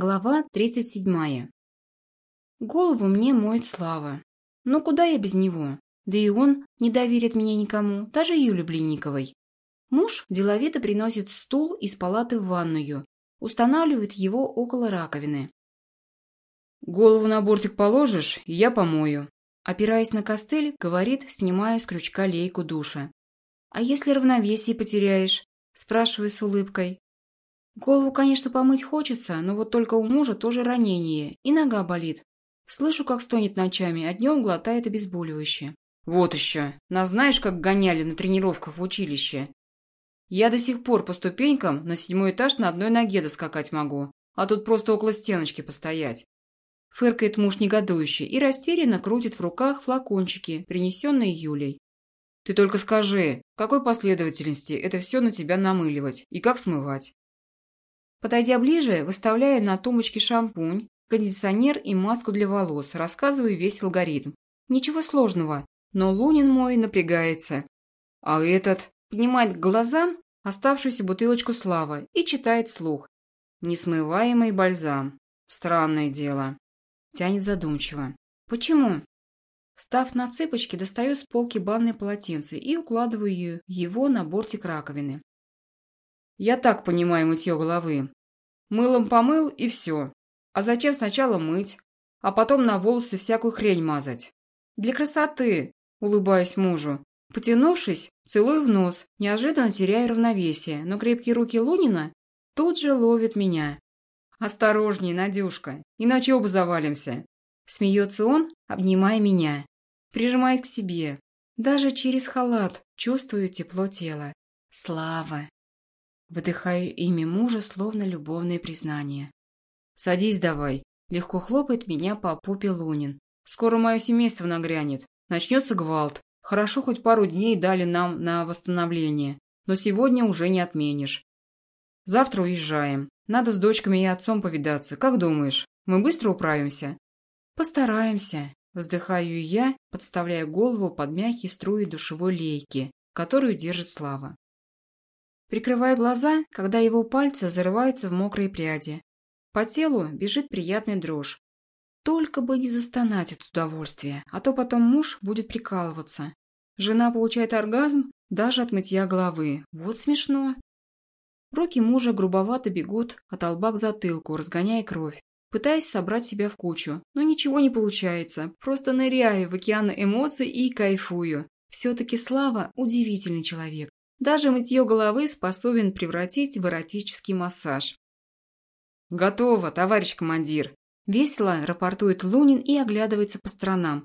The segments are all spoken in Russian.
Глава 37. Голову мне моет Слава. Но куда я без него? Да и он не доверит меня никому, даже Юле Блинниковой. Муж деловито приносит стул из палаты в ванную, устанавливает его около раковины. «Голову на бортик положишь, я помою», опираясь на костыль, говорит, снимая с крючка лейку душа. «А если равновесие потеряешь?» спрашиваю с улыбкой. Голову, конечно, помыть хочется, но вот только у мужа тоже ранение, и нога болит. Слышу, как стонет ночами, а днем глотает обезболивающее. Вот еще. Нас знаешь, как гоняли на тренировках в училище? Я до сих пор по ступенькам на седьмой этаж на одной ноге доскакать могу, а тут просто около стеночки постоять. Фыркает муж негодующе и растерянно крутит в руках флакончики, принесенные Юлей. Ты только скажи, в какой последовательности это все на тебя намыливать и как смывать? Подойдя ближе, выставляя на тумбочке шампунь, кондиционер и маску для волос, рассказываю весь алгоритм. Ничего сложного, но Лунин мой напрягается. А этот поднимает к глазам оставшуюся бутылочку слава и читает слух. Несмываемый бальзам. Странное дело. Тянет задумчиво. Почему? Встав на цыпочки, достаю с полки банное полотенце и укладываю его на бортик раковины. Я так понимаю мытье головы. Мылом помыл и все. А зачем сначала мыть, а потом на волосы всякую хрень мазать? Для красоты, улыбаясь мужу. Потянувшись, целую в нос, неожиданно теряя равновесие, но крепкие руки Лунина тут же ловят меня. «Осторожней, Надюшка, иначе оба завалимся!» Смеется он, обнимая меня. Прижимает к себе. Даже через халат чувствую тепло тела. Слава! Выдыхаю имя мужа, словно любовное признание. «Садись давай», – легко хлопает меня по попе Лунин. «Скоро мое семейство нагрянет. Начнется гвалт. Хорошо, хоть пару дней дали нам на восстановление, но сегодня уже не отменишь. Завтра уезжаем. Надо с дочками и отцом повидаться. Как думаешь, мы быстро управимся?» «Постараемся», – вздыхаю я, подставляя голову под мягкие струи душевой лейки, которую держит Слава. Прикрываю глаза, когда его пальцы зарываются в мокрые пряди. По телу бежит приятная дрожь. Только бы не застонать от удовольствия, а то потом муж будет прикалываться. Жена получает оргазм даже от мытья головы. Вот смешно. Руки мужа грубовато бегут от лба к затылку, разгоняя кровь. Пытаюсь собрать себя в кучу, но ничего не получается. Просто ныряю в океан эмоций и кайфую. Все-таки Слава – удивительный человек. Даже мытье головы способен превратить в эротический массаж. «Готово, товарищ командир!» Весело рапортует Лунин и оглядывается по сторонам.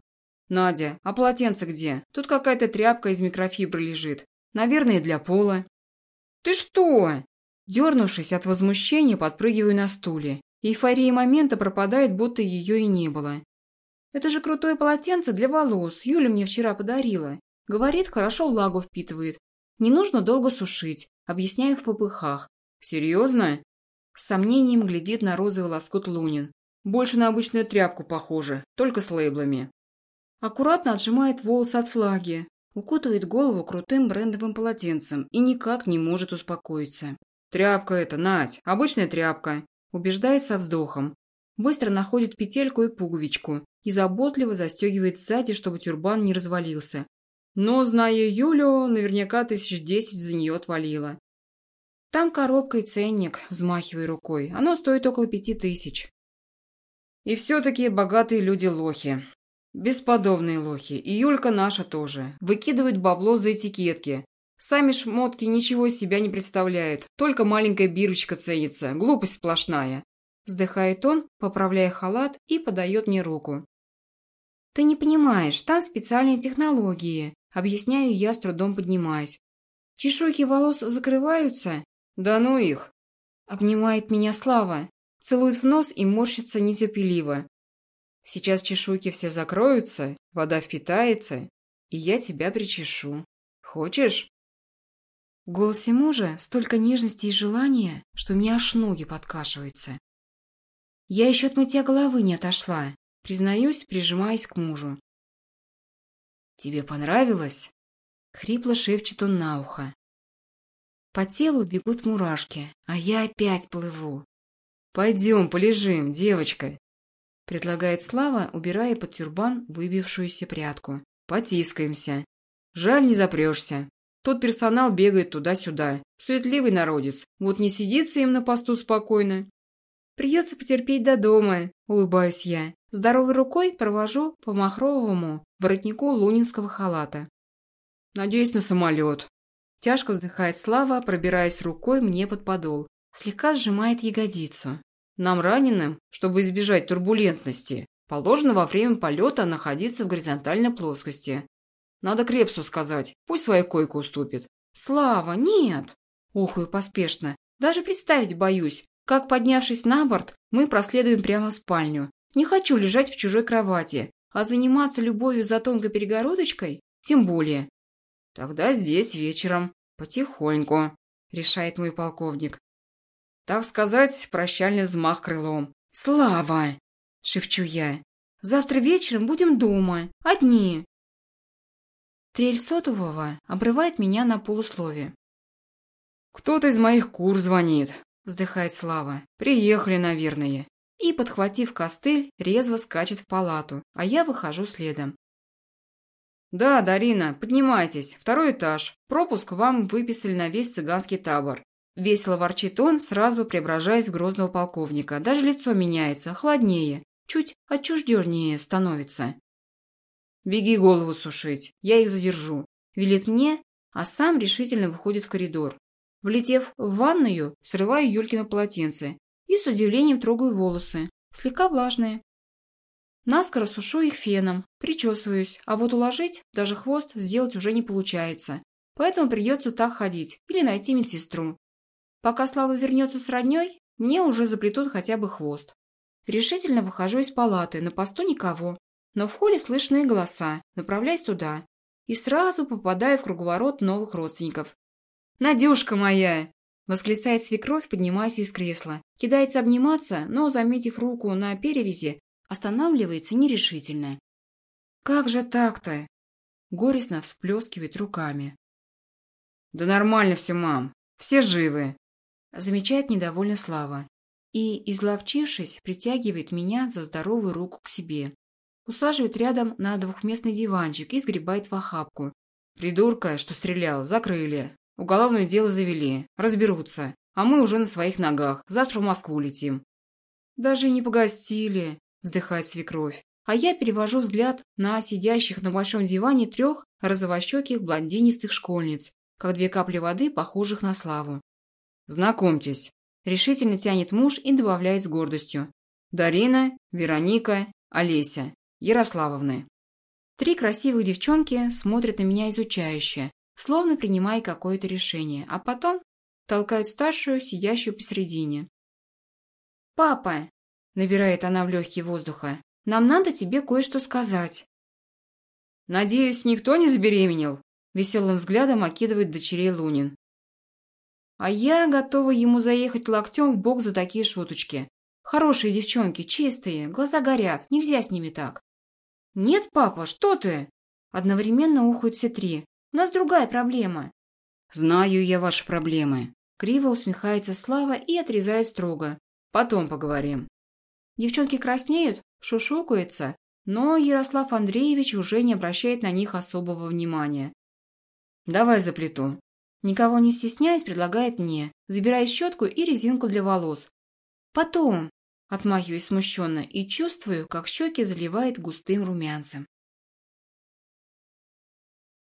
«Надя, а полотенце где? Тут какая-то тряпка из микрофибры лежит. Наверное, для пола». «Ты что?» Дернувшись от возмущения, подпрыгиваю на стуле. Эйфория момента пропадает, будто ее и не было. «Это же крутое полотенце для волос. Юля мне вчера подарила. Говорит, хорошо влагу впитывает. Не нужно долго сушить, объясняю в попыхах. Серьезно? С сомнением глядит на розовый лоскут Лунин. Больше на обычную тряпку похоже, только с лейблами. Аккуратно отжимает волосы от флаги, укутывает голову крутым брендовым полотенцем и никак не может успокоиться. «Тряпка это, Надь, обычная тряпка», убеждает со вздохом. Быстро находит петельку и пуговичку и заботливо застегивает сзади, чтобы тюрбан не развалился, но, зная Юлю, наверняка тысяч десять за нее отвалила. Там коробка и ценник, взмахивая рукой. Оно стоит около пяти тысяч. И все-таки богатые люди лохи. Бесподобные лохи. И Юлька наша тоже. Выкидывают бабло за этикетки. Сами шмотки ничего из себя не представляют. Только маленькая бирочка ценится. Глупость сплошная. Вздыхает он, поправляя халат и подает мне руку. «Ты не понимаешь, там специальные технологии. Объясняю я, с трудом поднимаясь. Чешуйки волос закрываются? Да ну их! Обнимает меня Слава, целует в нос и морщится нетерпеливо. Сейчас чешуйки все закроются, вода впитается, и я тебя причешу. Хочешь? В голосе мужа столько нежности и желания, что у меня аж ноги подкашиваются. Я еще от мытья головы не отошла, признаюсь, прижимаясь к мужу. «Тебе понравилось?» — хрипло шепчет он на ухо. По телу бегут мурашки, а я опять плыву. «Пойдем, полежим, девочка», – предлагает Слава, убирая под тюрбан выбившуюся прядку. «Потискаемся. Жаль, не запрешься. Тот персонал бегает туда-сюда. Суетливый народец. Вот не сидится им на посту спокойно». «Придется потерпеть до дома», – улыбаюсь я. Здоровой рукой провожу по махровому воротнику лунинского халата. «Надеюсь на самолет». Тяжко вздыхает Слава, пробираясь рукой мне под подол. Слегка сжимает ягодицу. Нам, раненым, чтобы избежать турбулентности, положено во время полета находиться в горизонтальной плоскости. Надо Крепсу сказать, пусть свою койку уступит. «Слава, нет!» Ухую поспешно. Даже представить боюсь, как, поднявшись на борт, мы проследуем прямо в спальню. Не хочу лежать в чужой кровати, а заниматься любовью за тонкой перегородочкой тем более. Тогда здесь вечером, потихоньку, решает мой полковник. Так сказать, прощальный взмах крылом. «Слава!» — шепчу я. «Завтра вечером будем дома, одни!» Трель сотового обрывает меня на полуслове. «Кто-то из моих кур звонит», — вздыхает Слава. «Приехали, наверное». И, подхватив костыль, резво скачет в палату, а я выхожу следом. «Да, Дарина, поднимайтесь, второй этаж. Пропуск вам выписали на весь цыганский табор. Весело ворчит он, сразу преображаясь в грозного полковника. Даже лицо меняется, холоднее, чуть отчужденнее становится. «Беги голову сушить, я их задержу», – велит мне, а сам решительно выходит в коридор. Влетев в ванную, срываю Юлькино полотенце и с удивлением трогаю волосы, слегка влажные. Наскоро сушу их феном, причесываюсь, а вот уложить, даже хвост, сделать уже не получается. Поэтому придется так ходить или найти медсестру. Пока Слава вернется с родней, мне уже заплетут хотя бы хвост. Решительно выхожу из палаты, на посту никого. Но в холле слышны голоса, направляюсь туда. И сразу попадаю в круговорот новых родственников. «Надюшка моя!» – восклицает свекровь, поднимаясь из кресла. Кидается обниматься, но, заметив руку на перевязи, останавливается нерешительно. «Как же так-то?» – горестно всплескивает руками. «Да нормально все, мам. Все живы замечает недовольно Слава и, изловчившись, притягивает меня за здоровую руку к себе. Усаживает рядом на двухместный диванчик и сгребает в охапку. «Придурка, что стрелял, закрыли. Уголовное дело завели. Разберутся. А мы уже на своих ногах. Завтра в Москву летим». «Даже не погостили», – вздыхает свекровь. А я перевожу взгляд на сидящих на большом диване трех розовощеких блондинистых школьниц, как две капли воды, похожих на Славу. Знакомьтесь. Решительно тянет муж и добавляет с гордостью. Дарина, Вероника, Олеся, Ярославовны. Три красивых девчонки смотрят на меня изучающе, словно принимая какое-то решение, а потом толкают старшую, сидящую посередине. «Папа!» – набирает она в легкие воздуха. «Нам надо тебе кое-что сказать». «Надеюсь, никто не забеременел?» – веселым взглядом окидывает дочерей Лунин. А я готова ему заехать локтем в бок за такие шуточки. Хорошие девчонки, чистые, глаза горят, нельзя с ними так. Нет, папа, что ты? Одновременно ухают все три. У нас другая проблема. Знаю я ваши проблемы. Криво усмехается Слава и отрезает строго. Потом поговорим. Девчонки краснеют, шушукаются, но Ярослав Андреевич уже не обращает на них особого внимания. «Давай заплету», Никого не стесняясь, предлагает мне, забирая щетку и резинку для волос. «Потом!» – отмахиваюсь смущенно и чувствую, как щеки заливает густым румянцем.